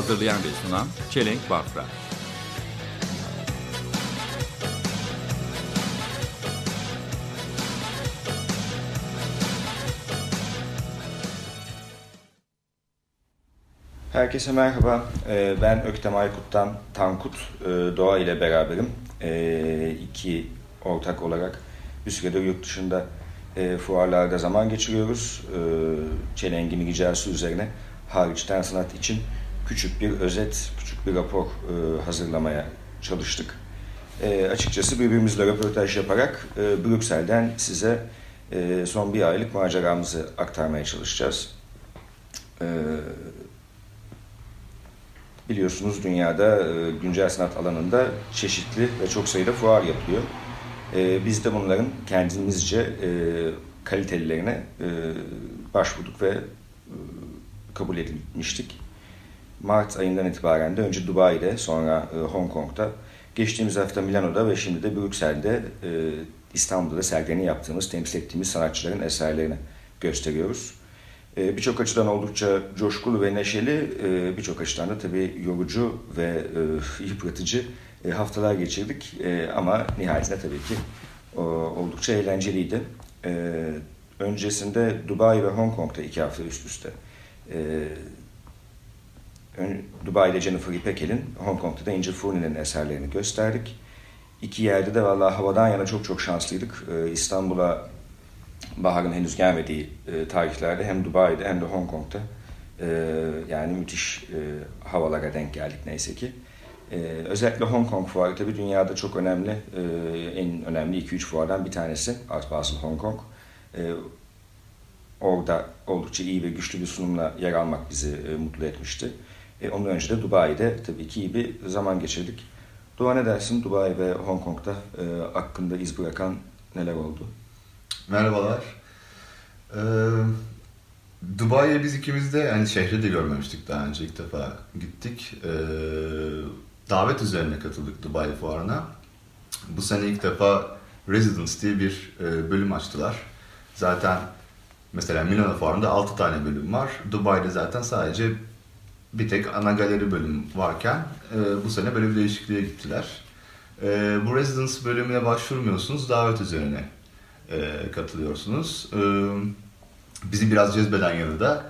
Hazırlayan ve sunan Çelenk Bafra. Herkese merhaba. Ee, Ben Öktem Aykut'tan Tankut e, Doğa ile beraberim. Ee, İki ortak olarak bir süredir yurt dışında e, fuarlarda zaman geçiriyoruz. Ee, Çelengin ricası üzerine hariçten sanat için küçük bir özet, küçük bir rapor e, hazırlamaya çalıştık. E, açıkçası birbirimizle röportaj yaparak e, Brüksel'den size e, son bir aylık maceramızı aktarmaya çalışacağız. E, Biliyorsunuz dünyada e, güncel sanat alanında çeşitli ve çok sayıda fuar yapılıyor. E, Biz de bunların kendimizce e, kalitelilerine e, başvurduk ve e, kabul edilmiştik. Mart ayından itibaren de önce Dubai'de sonra e, Hong Kong'da, geçtiğimiz hafta Milano'da ve şimdi de Brüksel'de e, İstanbul'da sergilerini yaptığımız, temsil ettiğimiz sanatçıların eserlerini gösteriyoruz. E, Birçok açıdan oldukça coşkulu ve neşeli, e, birçok açıdan da tabii yorucu ve e, yıpratıcı e, haftalar geçirdik. Ama nihayetinde tabii ki oldukça eğlenceliydi. Öncesinde Dubai ve Hong Kong'da iki hafta üst üste Dubai'de Jennifer İpekel'in, Hong Kong'da da Angel Fourni'nin eserlerini gösterdik. İki yerde de vallahi havadan yana çok çok şanslıydık. Ee, İstanbul'a baharın henüz gelmediği e, tarihlerde hem Dubai'de hem de Hong Kong'da e, yani müthiş e, havalara denk geldik neyse ki. Özellikle Hong Kong fuarı tabii dünyada çok önemli, en önemli 2-3 fuardan bir tanesi Art Basel Hong Kong. Orada oldukça iyi ve güçlü bir sunumla yer almak bizi mutlu etmişti. E, ondan önce de Dubai'de tabii ki iyi bir zaman geçirdik. Doğa ne dersin Dubai ve Hong Kong'da e, hakkında iz bırakan neler oldu? Merhabalar. Ee, Dubai'ye biz ikimiz de yani şehri de görmemiştik daha önce ilk defa gittik. Ee, davet üzerine katıldık Dubai fuarına. Bu sene ilk defa Residence diye bir e, bölüm açtılar. Zaten mesela Milano fuarında 6 tane bölüm var. Dubai'de zaten sadece bir tek ana galeri bölüm varken e, bu sene böyle bir değişikliğe gittiler. E, bu Residence bölümüne başvurmuyorsunuz, davet üzerine e, katılıyorsunuz. E, bizi biraz cezbeden yanı da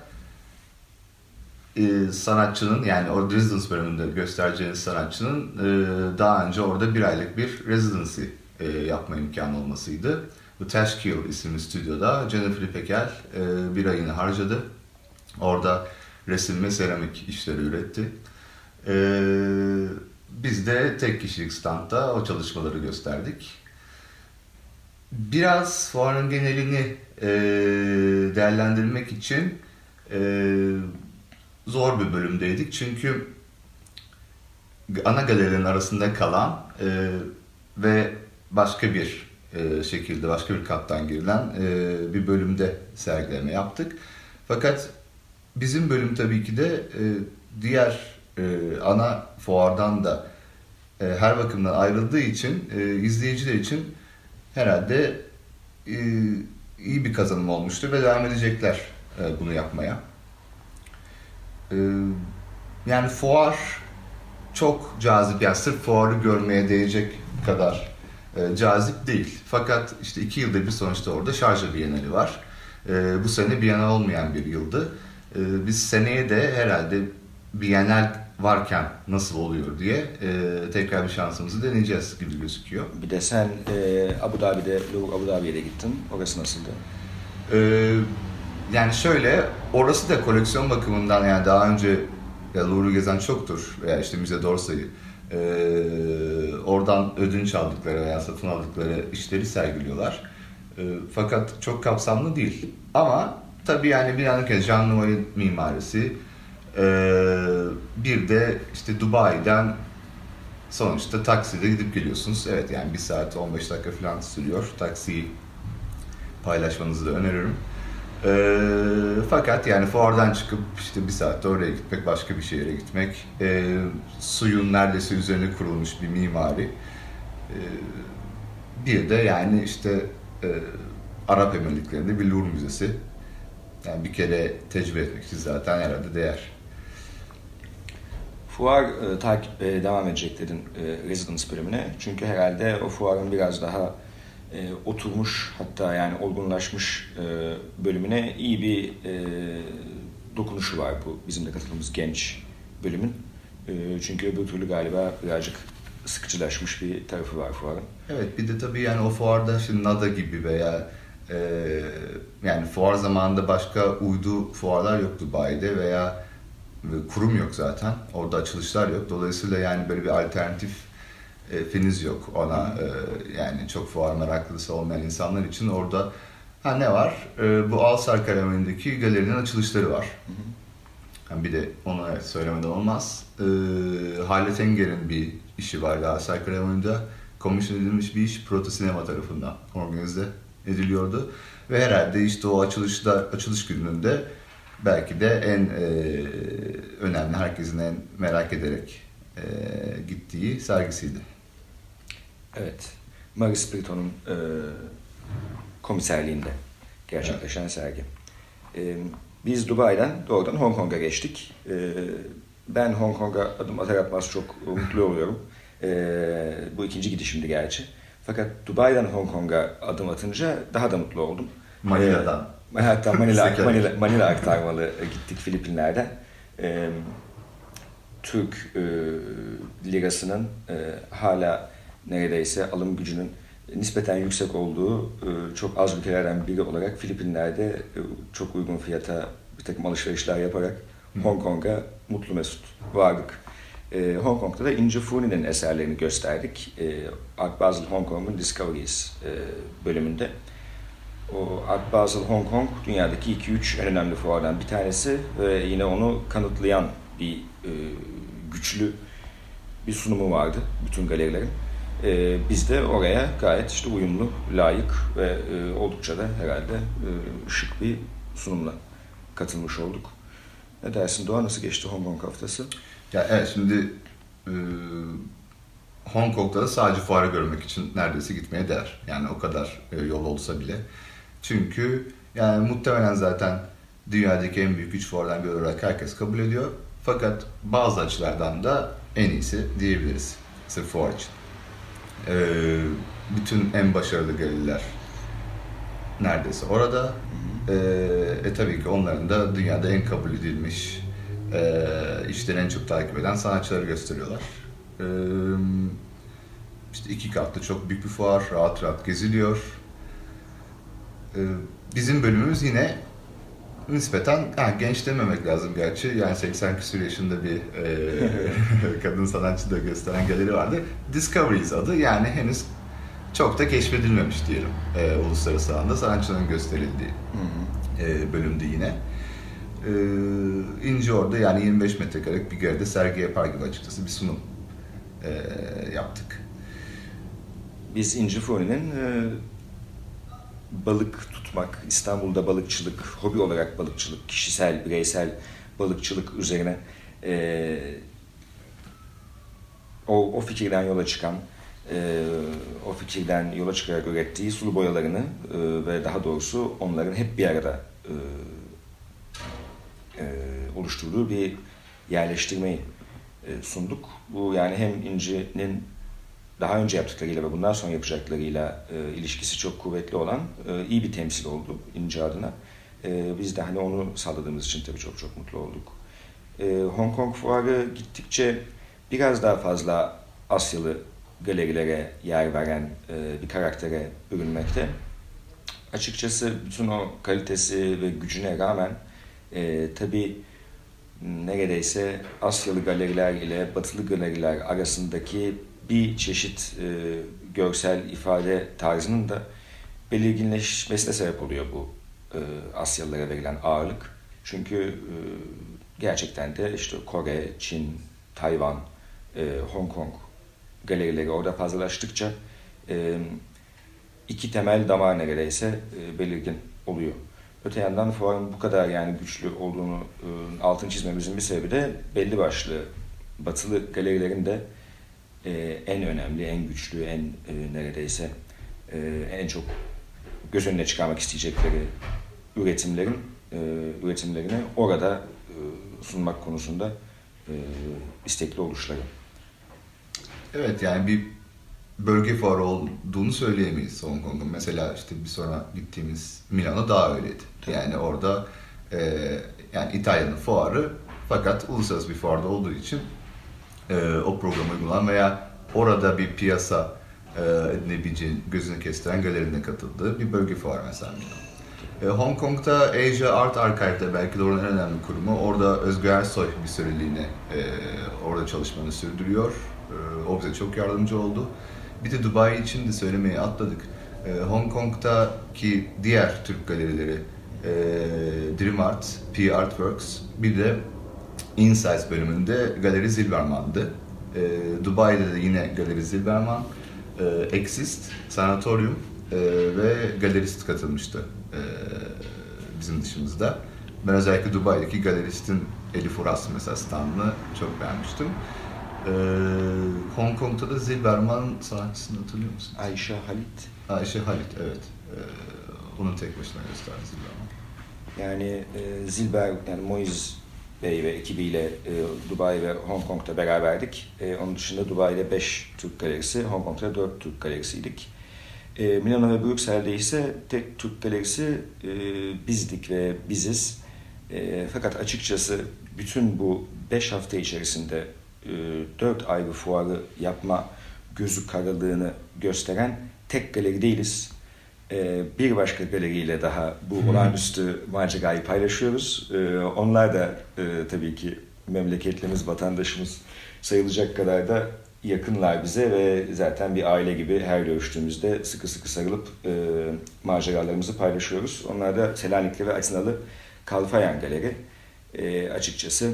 e, sanatçının yani o residence bölümünde göstereceğiniz sanatçının e, daha önce orada bir aylık bir residency e, yapma imkanı olmasıydı. Bu Tashkil isimli stüdyoda Jennifer Pekel e, bir ayını harcadı. Orada resim ve seramik işleri üretti. E, biz de tek kişilik standta o çalışmaları gösterdik. Biraz fuarın genelini e, değerlendirmek için e, zor bir bölümdeydik. Çünkü ana galerilerin arasında kalan e, ve başka bir e, şekilde, başka bir kattan girilen e, bir bölümde sergileme yaptık. Fakat bizim bölüm tabii ki de e, diğer e, ana fuardan da e, her bakımdan ayrıldığı için e, izleyiciler için herhalde e, iyi bir kazanım olmuştur ve devam edecekler e, bunu yapmaya. E, yani fuar çok cazip yani sırf fuarı görmeye değecek kadar e, cazip değil. Fakat işte iki yılda bir sonuçta orada Şarja Bienali var. E, bu sene Bienal olmayan bir yıldı. E, biz seneye de herhalde Bienal varken nasıl oluyor diye e, tekrar bir şansımızı deneyeceğiz gibi gözüküyor. Bir de sen e, Abu Dhabi'de, Louvre Abu Dhabi'ye de gittin. Orası nasıldı? Ee, yani şöyle, orası da koleksiyon bakımından yani daha önce ya Louvre'u gezen çoktur veya işte Müze d'Orsay'ı ee, oradan ödünç aldıkları veya satın aldıkları işleri sergiliyorlar. Ee, fakat çok kapsamlı değil. Ama tabii yani bir yandan Jean Nouvel'in mimarisi, E, bir de işte Dubai'den sonuçta takside gidip geliyorsunuz. Evet yani bir saat 15 dakika falan sürüyor. Taksiyi paylaşmanızı da öneririm. E, fakat yani fuardan çıkıp işte bir saatte oraya gitmek, başka bir şehre gitmek, e, suyun neredeyse üzerine kurulmuş bir mimari. E, bir de yani işte e, Arap Emirlikleri'nde bir Louvre Müzesi. Yani bir kere tecrübe etmek için zaten herhalde değer. Fuar e, takip e, devam edecek dedin e, Residence bölümüne. Çünkü herhalde o fuarın biraz daha e, oturmuş hatta yani olgunlaşmış e, bölümüne iyi bir e, dokunuşu var bu bizim de katıldığımız genç bölümün. E, çünkü öbür türlü galiba birazcık sıkıcılaşmış bir tarafı var fuarın. Evet bir de tabii yani o fuarda şimdi NADA gibi veya e, yani fuar zamanında başka uydu fuarlar yok Dubai'de veya kurum yok zaten. Orada açılışlar yok. Dolayısıyla yani böyle bir alternatif e, finiz yok ona e, yani çok fuar meraklısı olmayan insanlar için orada ha ne var? E, bu Alsar Kalemindeki galerinin açılışları var. Yani bir de onu evet söylemeden olmaz. E, Halet Enger'in bir işi var Galatasaray Kaleminde. Komisyon edilmiş bir iş Proto Sinema tarafından organize ediliyordu. Ve herhalde işte o açılışta açılış gününde belki de en e, önemli, herkesin en merak ederek e, gittiği sergisiydi. Evet. Maris Brito'nun e, komiserliğinde gerçekleşen sergi. E, biz Dubai'den doğrudan Hong Kong'a geçtik. E, ben Hong Kong'a adım atar atmaz çok mutlu oluyorum. E, bu ikinci gidişimdi gerçi. Fakat Dubai'den Hong Kong'a adım atınca daha da mutlu oldum. Manila'dan. E, hatta Manila. Manila, Manila aktarmalı gittik Filipinler'den. E, Türk e, lirasının e, hala neredeyse alım gücünün nispeten yüksek olduğu e, çok az ülkelerden biri olarak Filipinler'de e, çok uygun fiyata bir takım alışverişler yaparak Hong Kong'a mutlu mesut vardık. E, Hong Kong'da da Inci Funi'nin eserlerini gösterdik. E, Art Basel Hong Kong'un Discoveries e, bölümünde. O Art Basel Hong Kong dünyadaki 2-3 en önemli fuardan bir tanesi ve yine onu kanıtlayan bir e, güçlü bir sunumu vardı bütün galerilerin. E, biz de oraya gayet işte uyumlu, layık ve e, oldukça da herhalde e, şık bir sunumla katılmış olduk. Ne dersin Doğa nasıl geçti Hong Kong haftası? Ya evet şimdi e, Hong Kong'da da sadece fuarı görmek için neredeyse gitmeye değer. Yani o kadar e, yol olsa bile. Çünkü yani muhtemelen zaten dünyadaki en büyük üç fuardan biri olarak herkes kabul ediyor. Fakat bazı açılardan da en iyisi diyebiliriz. Sırf fuar için. E, bütün en başarılı galeriler neredeyse orada. E, e tabii ki onların da dünyada en kabul edilmiş e, işlerini en çok takip eden sanatçıları gösteriyorlar. E, işte iki katlı çok büyük bir fuar, rahat rahat geziliyor. E, bizim bölümümüz yine nispeten, ha, genç dememek lazım gerçi. Yani 80 küsur yaşında bir e, kadın sanatçı da gösteren galeri vardı. Discoveries adı yani henüz çok da keşfedilmemiş diyelim e, uluslararası alanda sanatçıların gösterildiği e, bölümdü yine. E, İnci orada yani 25 metrekarelik bir galeride sergi yapar gibi açıkçası bir sunum e, yaptık. Biz İnci Funi'nin e, balık tutmak, İstanbul'da balıkçılık, hobi olarak balıkçılık, kişisel, bireysel balıkçılık üzerine e, o, o fikirden yola çıkan, e, o fikirden yola çıkarak ürettiği sulu boyalarını e, ve daha doğrusu onların hep bir arada e, e, oluşturduğu bir yerleştirmeyi e, sunduk. Bu yani hem İnci'nin daha önce yaptıklarıyla ve bundan sonra yapacaklarıyla e, ilişkisi çok kuvvetli olan e, iyi bir temsil oldu İnci adına. E, biz de hani onu sağladığımız için tabii çok çok mutlu olduk. E, Hong Kong fuarı gittikçe biraz daha fazla Asyalı galerilere yer veren e, bir karaktere bürünmekte. Açıkçası bütün o kalitesi ve gücüne rağmen e, tabii neredeyse Asyalı galeriler ile Batılı galeriler arasındaki bir çeşit e, görsel ifade tarzının da belirginleşmesine sebep oluyor bu e, Asyalılara verilen ağırlık. Çünkü e, gerçekten de işte Kore, Çin, Tayvan, e, Hong Kong galerileri orada fazlalaştıkça e, iki temel damar neredeyse e, belirgin oluyor. Öte yandan fuarın bu kadar yani güçlü olduğunu e, altın çizmemizin bir sebebi de belli başlı batılı galerilerin de e, en önemli, en güçlü, en e, neredeyse e, en çok göz önüne çıkarmak isteyecekleri üretimlerin e, üretimlerini orada e, sunmak konusunda e, istekli oluşları. Evet yani bir bölge fuarı olduğunu söyleyemeyiz Hong Kong'un. Mesela işte bir sonra gittiğimiz Milano daha öyleydi. Yani orada e, yani İtalya'nın fuarı fakat uluslararası bir fuarda olduğu için e, o programı uygulanan veya orada bir piyasa e, edinebileceğin gözünü kestiren galerine katıldığı bir bölge fuarı mesela. E, Hong Kong'da Asia Art Archive'de belki de oranın en önemli kurumu. Orada Özgür Ersoy bir süreliğine e, orada çalışmanı sürdürüyor. E, o bize çok yardımcı oldu. Bir de Dubai için de söylemeyi atladık. E, Hong Kong'daki diğer Türk galerileri e, Dream Art, P Artworks bir de Insights bölümünde Galeri Zilberman'dı. E, Dubai'de de yine Galeri Zilberman, e, Exist, Sanatorium e, ve Galerist katılmıştı e, bizim dışımızda. Ben özellikle Dubai'deki galeristin Elif Uras mesela standını çok beğenmiştim. E, Hong Kong'da da Zilberman sanatçısını hatırlıyor musun? Ayşe Halit Ayşe Halit, evet. E, onun tek başına gösterdi Zilberman. Yani e, Zilber, yani Moiz Bey ve ekibiyle e, Dubai ve Hong Kong'da beraberdik. E, onun dışında Dubai'de 5 Türk galerisi, Hong Kong'da 4 Türk galerisiydik. E, Milano ve Brüksel'de ise tek Türk galerisi e, bizdik ve biziz. E, fakat açıkçası bütün bu 5 hafta içerisinde e, 4 ayrı fuarı yapma gözü karalığını gösteren tek galeri değiliz. Ee, bir başka galeriyle daha bu olağanüstü macerayı paylaşıyoruz. Ee, onlar da e, tabii ki memleketlimiz, vatandaşımız sayılacak kadar da yakınlar bize ve zaten bir aile gibi her görüştüğümüzde sıkı sıkı sarılıp e, maceralarımızı paylaşıyoruz. Onlar da Selanikli ve Atinalı Kalfayan Galeri. E, açıkçası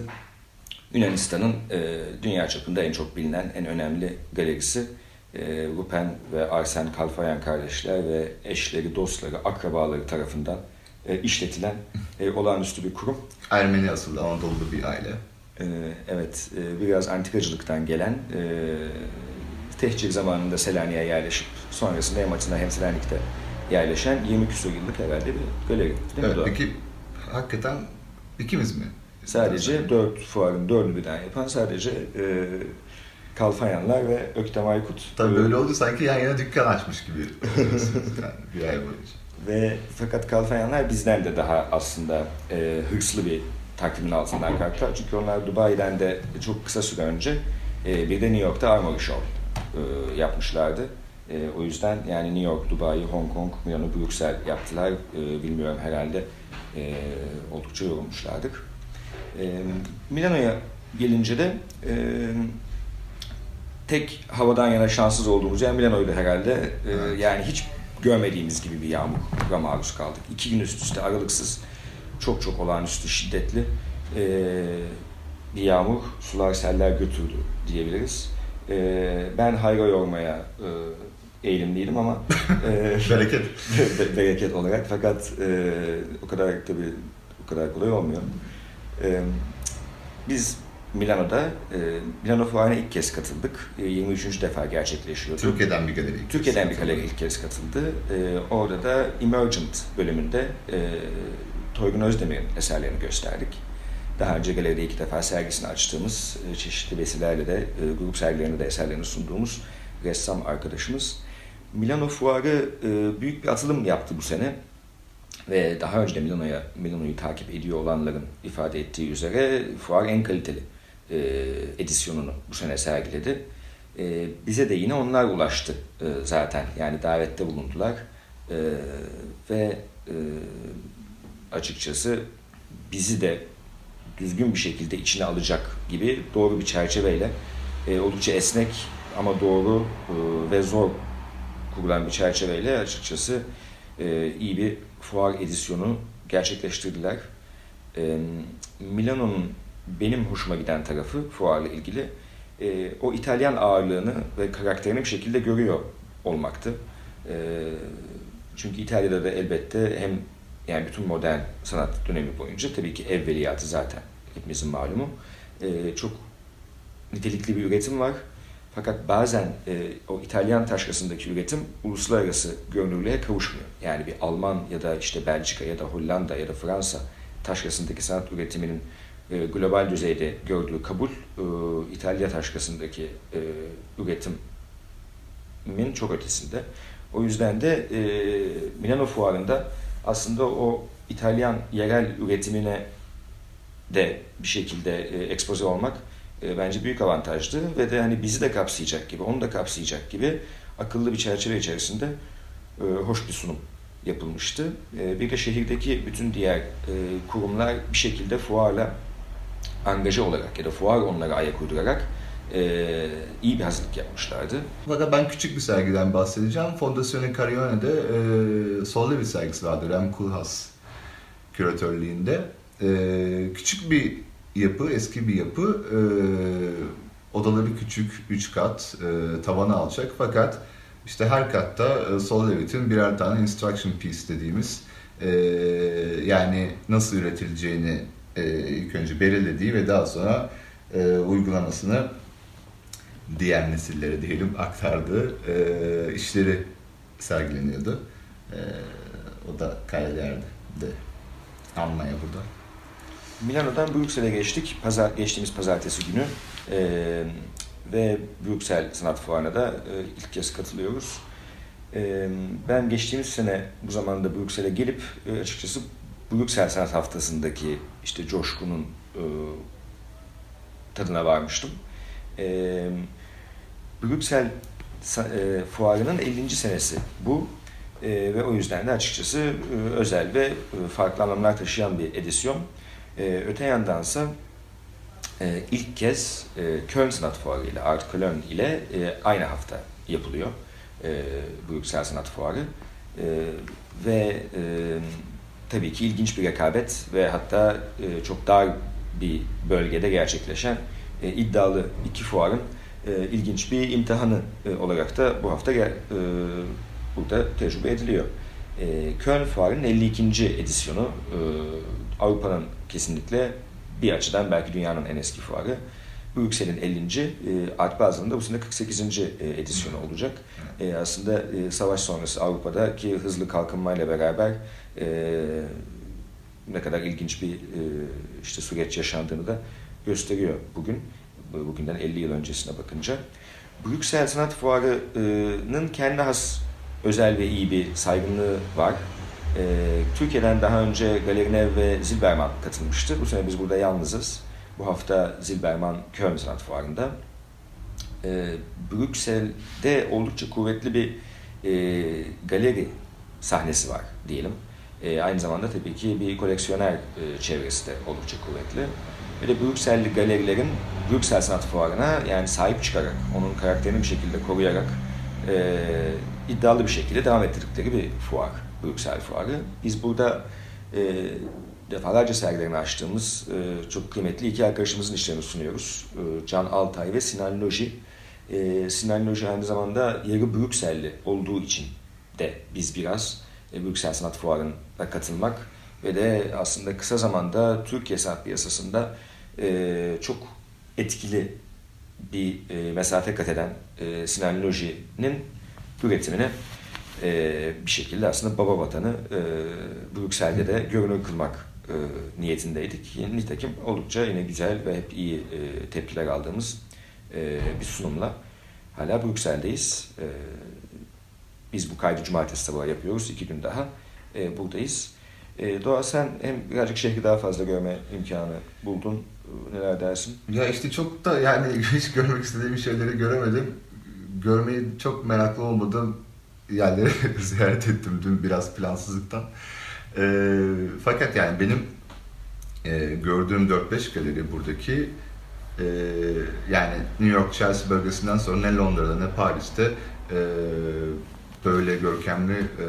Yunanistan'ın e, dünya çapında en çok bilinen, en önemli galerisi. E, Rupen ve Arsen Kalfayan kardeşler ve eşleri, dostları, akrabaları tarafından e, işletilen e, olağanüstü bir kurum. Ermeni asıllı Anadolu'da bir aile. E, evet, e, biraz antikacılıktan gelen, e, tehcir zamanında Selanik'e yerleşip sonrasında hem Atina hem Selanik'te yerleşen 20 küsur yıllık herhalde bir galeri. Evet, peki hakikaten ikimiz mi? Sadece dört fuarın dördünü birden yapan sadece e, Kalfayanlar ve Öktem Aykut. Tabii böyle oldu sanki yan yana dükkan açmış gibi yani bir ay boyunca. Ve fakat Kalfayanlar bizden de daha aslında e, hırslı bir takvimin altından kalktılar. Çünkü onlar Dubai'den de çok kısa süre önce e, bir de New York'ta Armory Show e, yapmışlardı. E, o yüzden yani New York, Dubai, Hong Kong, Milano, Brüksel yaptılar. E, bilmiyorum herhalde e, oldukça yorulmuşlardır. E, Milano'ya gelince de e, tek havadan yana şanssız olduğumuz yer Milano'ydu herhalde. E, Evet. Yani hiç görmediğimiz gibi bir yağmura maruz kaldık. İki gün üst üste aralıksız çok çok olağanüstü şiddetli e, bir yağmur sular seller götürdü diyebiliriz. E, ben hayra yormaya e, eğilimliydim ama e, Bereket. be- bereket olarak fakat e, o kadar tabii o kadar kolay olmuyor. E, biz Milano'da e, Milano Fuarı'na ilk kez katıldık. E, 23. defa gerçekleşiyordu. Türkiye'den bir galeri. Türkiye'den bir galeri ilk kez katıldı. Ee, orada da Emergent bölümünde e, Toygun Özdemir'in eserlerini gösterdik. Daha önce galeride iki defa sergisini açtığımız, e, çeşitli vesilelerle de e, grup sergilerinde de eserlerini sunduğumuz ressam arkadaşımız. Milano Fuarı e, büyük bir atılım yaptı bu sene. Ve daha önce Milano'ya, Milano'yu takip ediyor olanların ifade ettiği üzere fuar en kaliteli e, edisyonunu bu sene sergiledi. E, bize de yine onlar ulaştı e, zaten. Yani davette bulundular. E, ve e, açıkçası bizi de düzgün bir şekilde içine alacak gibi doğru bir çerçeveyle e, oldukça esnek ama doğru e, ve zor kurulan bir çerçeveyle açıkçası e, iyi bir fuar edisyonu gerçekleştirdiler. E, Milano'nun benim hoşuma giden tarafı fuarla ilgili e, o İtalyan ağırlığını ve karakterini bir şekilde görüyor olmaktı. E, çünkü İtalya'da da elbette hem yani bütün modern sanat dönemi boyunca tabii ki evveliyatı zaten hepimizin malumu. E, çok nitelikli bir üretim var. Fakat bazen e, o İtalyan taşrasındaki üretim uluslararası görünürlüğe kavuşmuyor. Yani bir Alman ya da işte Belçika ya da Hollanda ya da Fransa taşrasındaki sanat üretiminin e, global düzeyde gördüğü kabul e, İtalya taşrasındaki e, üretimin çok ötesinde. O yüzden de e, Milano Fuarı'nda aslında o İtalyan yerel üretimine de bir şekilde e, ekspoze olmak bence büyük avantajdı ve de hani bizi de kapsayacak gibi, onu da kapsayacak gibi akıllı bir çerçeve içerisinde hoş bir sunum yapılmıştı. Bir de şehirdeki bütün diğer kurumlar bir şekilde fuarla angaje olarak ya da fuar onlara ayak uydurarak e, iyi bir hazırlık yapmışlardı. Fakat ben küçük bir sergiden bahsedeceğim. Fondazione Carione'de e, Solli bir sergisi vardı. Rem Koolhaas küratörlüğünde. E, küçük bir yapı, eski bir yapı. E, odaları küçük, üç kat, e, tavanı alçak. Fakat işte her katta e, Sol Levit'in birer tane instruction piece dediğimiz e, yani nasıl üretileceğini ilk önce belirlediği ve daha sonra e, uygulamasını diğer nesillere diyelim aktardığı e, işleri sergileniyordu. E, o da kaydelerdi de anmaya burada. Milano'dan Brüksel'e geçtik. Pazar, geçtiğimiz pazartesi günü. Ee, ve Brüksel Sanat Fuarı'na da e, ilk kez katılıyoruz. Ee, ben geçtiğimiz sene bu zamanda Brüksel'e gelip e, açıkçası Brüksel Sanat Haftası'ndaki işte coşkunun e, tadına varmıştım. Ee, Brüksel e, Fuarı'nın 50. senesi bu. E, ve o yüzden de açıkçası e, özel ve e, farklı anlamlar taşıyan bir edisyon. E, öte yandansa e, ilk kez e, Köln Sanat Fuarı ile Art Cologne ile e, aynı hafta yapılıyor. E, Brüksel Sanat Fuarı. E, ve e, tabii ki ilginç bir rekabet ve hatta e, çok dar bir bölgede gerçekleşen e, iddialı iki fuarın e, ilginç bir imtihanı e, olarak da bu hafta e, burada tecrübe ediliyor. E, Köln Fuarı'nın 52. edisyonu e, Avrupa'nın kesinlikle bir açıdan belki dünyanın en eski fuarı. Brüksel'in 50. E, Art Basel'ın da bu sene 48. E, edisyonu olacak. E, aslında e, savaş sonrası Avrupa'daki hızlı kalkınmayla beraber e, ne kadar ilginç bir e, işte süreç yaşandığını da gösteriyor bugün. Bugünden 50 yıl öncesine bakınca. Brüksel Sanat Fuarı'nın kendi has özel ve iyi bir saygınlığı var. E, Türkiye'den daha önce Galerinev ve Zilberman katılmıştı. Bu sene biz burada yalnızız. Bu hafta Zilberman Köln Sanat Fuarı'nda. E, Brüksel'de oldukça kuvvetli bir e, galeri sahnesi var diyelim. E, aynı zamanda tabii ki bir koleksiyoner e, çevresi de oldukça kuvvetli. Ve de Brüksel'li galerilerin Brüksel Sanat Fuarı'na yani sahip çıkarak, onun karakterini bir şekilde koruyarak e, iddialı bir şekilde devam ettirdikleri bir fuar, Brüksel Fuarı. Biz burada e, defalarca sergilerini açtığımız e, çok kıymetli iki arkadaşımızın işlerini sunuyoruz. E, Can Altay ve Sinan Loji. E, Sinan Loji aynı zamanda yarı Brükselli olduğu için de biz biraz e, Brüksel Sanat Fuarı'na katılmak ve de aslında kısa zamanda Türkiye sanat piyasasında e, çok etkili bir e, mesafe kat eden e, Sinan Loji'nin üretimini e, bir şekilde aslında baba vatanı e, Brüksel'de de görünür kılmak e, niyetindeydik. Nitekim oldukça yine güzel ve hep iyi e, tepkiler aldığımız e, bir sunumla hala Brüksel'deyiz. E, biz bu kaydı cumartesi sabahı yapıyoruz. iki gün daha e, buradayız. E, Doğa sen hem birazcık şehri daha fazla görme imkanı buldun. E, neler dersin? Ya işte çok da yani hiç görmek istediğim şeyleri göremedim. Görmeyi çok meraklı olmadığım yerleri ziyaret ettim dün biraz plansızlıktan. E, fakat yani benim e, gördüğüm 4-5 galeri buradaki e, yani New York Chelsea bölgesinden sonra ne Londra'da ne Paris'te e, böyle görkemli e,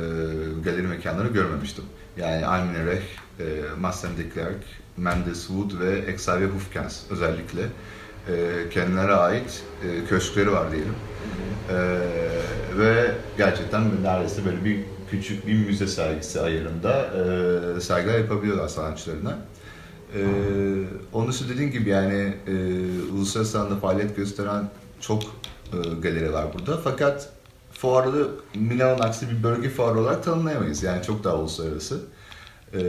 galeri mekanları görmemiştim. Yani Almine Rech, e, Massen de Klerk, Mendes Wood ve Xavier Hufkens özellikle e, kendilerine ait e, köşkleri var diyelim. E, ve gerçekten neredeyse böyle bir küçük bir müze sergisi ayarında e, sergiler yapabiliyorlar sanatçılarına. E, onun için dediğim gibi yani e, uluslararası alanda faaliyet gösteren çok e, galeri var burada. Fakat fuarı Milano'nun aksi bir bölge fuarı olarak tanımlayamayız. Yani çok daha uluslararası. E,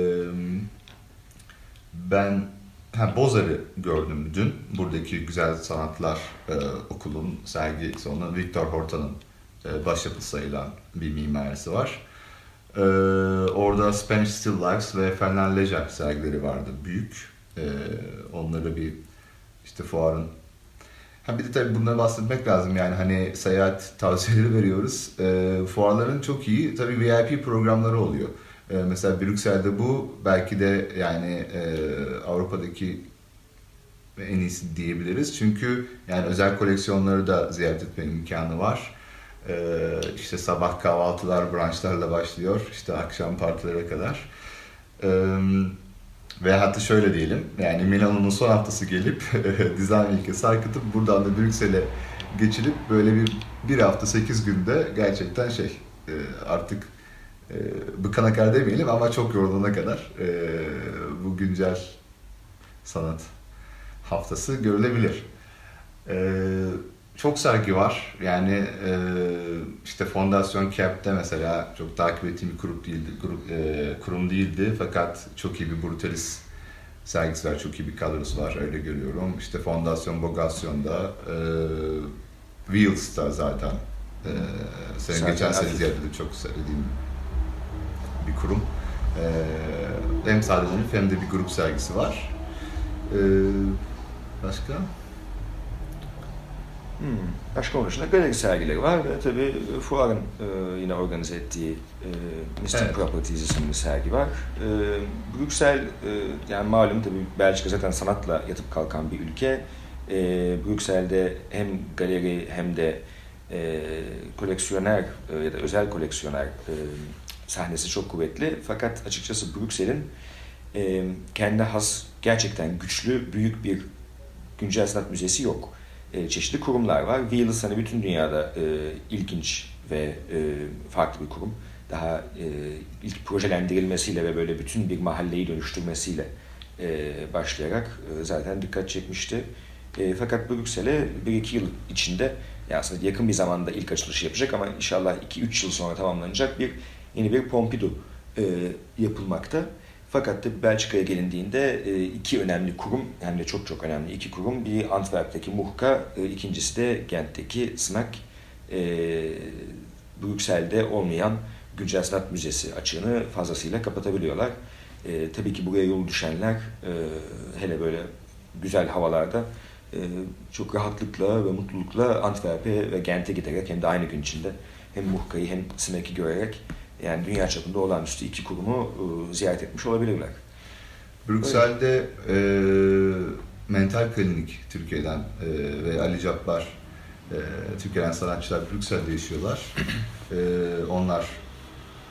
ben ha, Bozar'ı gördüm dün. Buradaki Güzel Sanatlar e, Okulu'nun sergi sonu Victor Horta'nın e, başyapıtı sayılan bir mimarisi var. E, orada Spanish Still Lifes ve Fernand Leger sergileri vardı. Büyük. E, onları bir işte fuarın Ha bir de tabii bunları bahsetmek lazım yani hani seyahat tavsiyeleri veriyoruz. E, fuarların çok iyi tabii VIP programları oluyor. E, mesela Brüksel'de bu belki de yani e, Avrupa'daki en iyisi diyebiliriz. Çünkü yani özel koleksiyonları da ziyaret etme imkanı var. E, işte sabah kahvaltılar, brunchlarla başlıyor. işte akşam partilere kadar. E, ve hatta şöyle diyelim, yani Milano'nun son haftası gelip Design Week'e sarkıtıp buradan da Brüksel'e geçilip böyle bir bir hafta sekiz günde gerçekten şey e, artık e, bıkana kadar demeyelim ama çok yorulana kadar e, bu güncel sanat haftası görülebilir. E, çok sergi var. Yani e, işte Fondasyon Cap'te mesela çok takip ettiğim bir grup değildi, grup, e, kurum değildi fakat çok iyi bir Brutalis sergisi var, çok iyi bir kadrosu var öyle görüyorum. İşte Fondasyon Bogasyon'da, e, Wheels'ta zaten e, senin Zaten geçen sene hafif. ziyaret edip çok sevdiğim bir kurum. E, hem sadece hem de bir grup sergisi var. E, başka? Hmm. Başka onun dışında galeri sergileri var ve tabii fuarın e, yine organize ettiği e, Mystic Evet. Properties isimli sergi var. E, Brüksel, e, yani malum tabii Belçika zaten sanatla yatıp kalkan bir ülke. E, Brüksel'de hem galeri hem de e, koleksiyoner e, ya da özel koleksiyoner e, sahnesi çok kuvvetli. Fakat açıkçası Brüksel'in e, kendi has gerçekten güçlü büyük bir güncel sanat müzesi yok. E, çeşitli kurumlar var. Wheels hani bütün dünyada e, ilginç ve e, farklı bir kurum. Daha e, ilk projelendirilmesiyle ve böyle bütün bir mahalleyi dönüştürmesiyle e, başlayarak e, zaten dikkat çekmişti. E, fakat Brüksel'e bir iki yıl içinde ya aslında yakın bir zamanda ilk açılışı yapacak ama inşallah 2-3 yıl sonra tamamlanacak bir yeni bir Pompidou e, yapılmakta. Fakat da Belçika'ya gelindiğinde e, iki önemli kurum, hem de çok çok önemli iki kurum. Bir Antwerp'teki Muhka, e, ikincisi de Gent'teki SNAK. E, Brüksel'de olmayan Güncel Sanat Müzesi açığını fazlasıyla kapatabiliyorlar. E, tabii ki buraya yol düşenler e, hele böyle güzel havalarda e, çok rahatlıkla ve mutlulukla Antwerp'e ve Gent'e giderek hem de aynı gün içinde hem Muhka'yı hem SNAK'i görerek yani dünya çapında olağanüstü iki kurumu e, ziyaret etmiş olabilirler. Brüksel'de e, Mental Klinik Türkiye'den e, ve Ali Cabbar e, Türkiye'den sanatçılar Brüksel'de yaşıyorlar. E, onlar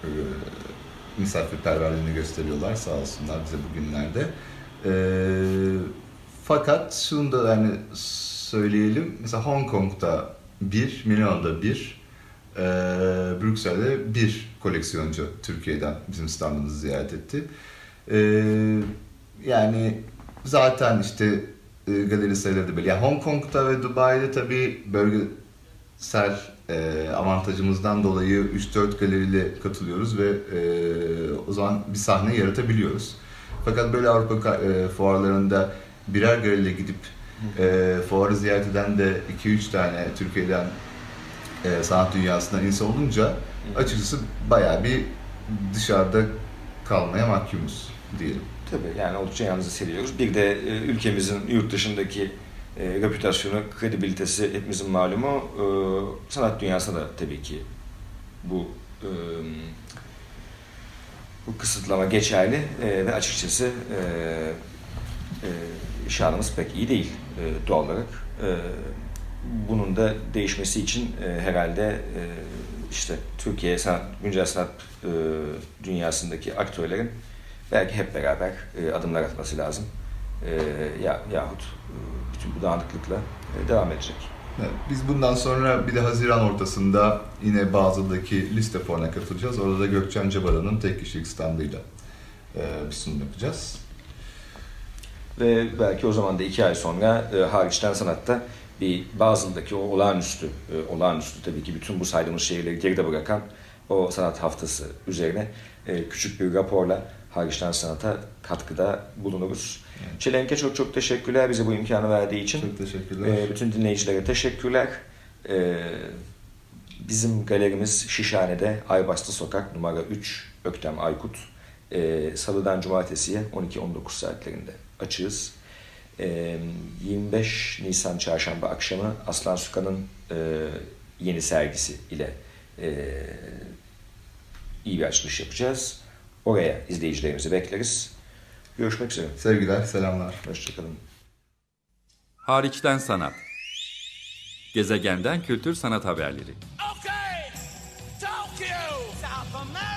e, misafirperverliğini gösteriyorlar sağ olsunlar bize bugünlerde. E, fakat şunu da yani söyleyelim. Mesela Hong Kong'da bir, Milano'da bir, e, Brüksel'de bir koleksiyoncu Türkiye'den bizim standımızı ziyaret etti. E, yani zaten işte e, galeri sayıları da belli. Yani Hong Kong'da ve Dubai'de tabii bölgesel e, avantajımızdan dolayı 3-4 galeriyle katılıyoruz ve e, o zaman bir sahne yaratabiliyoruz. Fakat böyle Avrupa e, fuarlarında birer galeriyle gidip e, fuarı ziyaret eden de 2-3 tane Türkiye'den e, sanat dünyasından insan olunca açıkçası bayağı bir dışarıda kalmaya mahkumuz diyelim. Tabii yani oldukça yalnız hissediyoruz. Bir de e, ülkemizin yurt dışındaki e, reputasyonu, kredibilitesi hepimizin malumu. E, sanat dünyasında da tabii ki bu e, bu kısıtlama geçerli e, ve açıkçası e, e, şanımız pek iyi değil e, doğal olarak. E, bunun da değişmesi için e, herhalde e, işte Türkiye sanat, güncel sanat e, dünyasındaki aktörlerin belki hep beraber e, adımlar atması lazım. E, ya Yahut e, bütün bu dağınıklıkla e, devam edecek. Evet, Biz bundan sonra bir de Haziran ortasında yine Bazel'daki liste fuarına katılacağız. Orada da Gökçen Cabaran'ın tek kişilik standıyla e, bir sunum yapacağız. Ve belki o zaman da iki ay sonra e, hariçten sanatta bir Basel'daki o olağanüstü, e, olağanüstü tabii ki bütün bu saydığımız şehirleri geride bırakan o sanat haftası üzerine e, küçük bir raporla hariçten sanata katkıda bulunuruz. Çelenk'e çok çok teşekkürler bize bu imkanı verdiği için. Çok teşekkürler. E, bütün dinleyicilere teşekkürler. E, bizim galerimiz Şişhane'de Aybastı Sokak numara 3 Öktem Aykut. E, Salıdan Cumartesi'ye 12-19 saatlerinde açığız. E, 25 Nisan Çarşamba akşamı Aslan Suka'nın yeni sergisi ile iyi bir açılış yapacağız. Oraya izleyicilerimizi bekleriz. Görüşmek üzere. Sevgiler, selamlar. Hoşçakalın. Hariçten sanat. Gezegenden kültür sanat haberleri. Okay, Tokyo, South America,